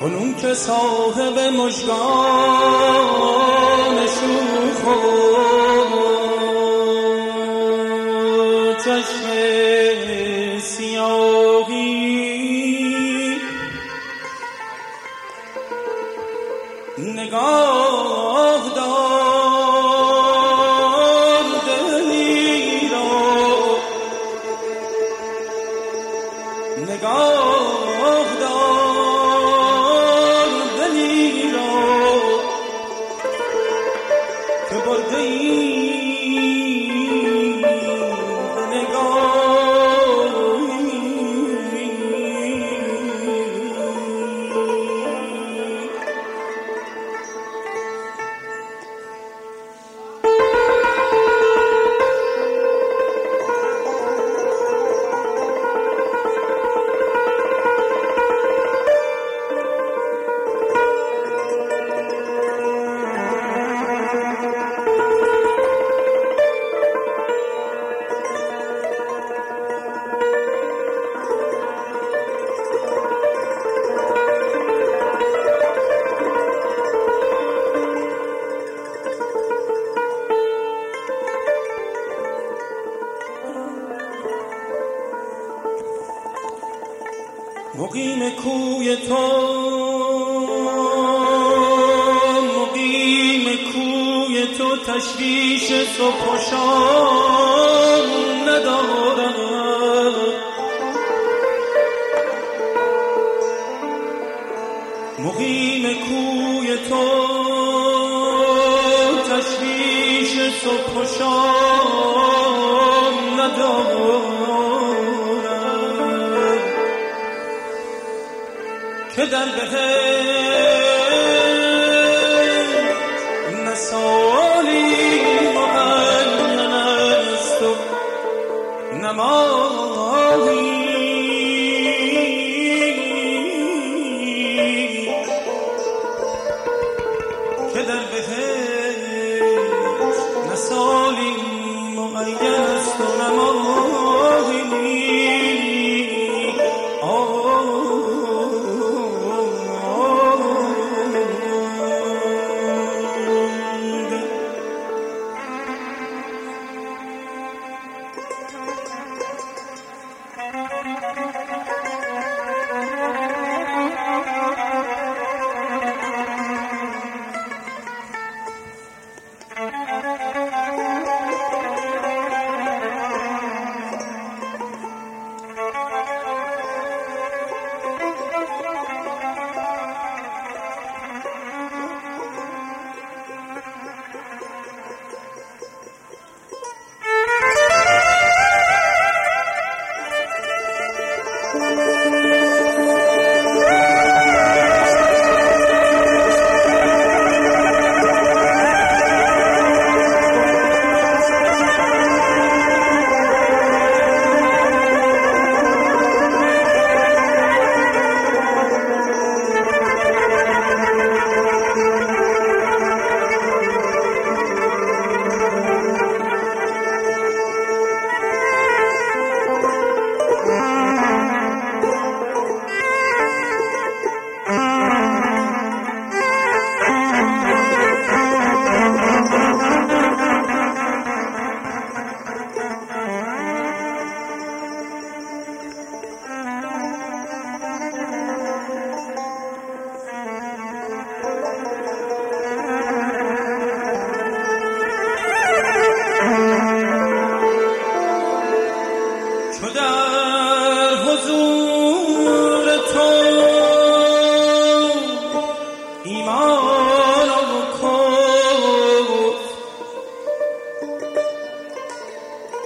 کنون که صاحب مجگان شوخ مقیم کوی تو مقیم کوی تو تشویش صبح و شام ندارد مقیم کوی تو تشویش صبح و شام ندارد که در بهشت نسالی معین است و نمایی که در بهشت نسالی معین است و نمایی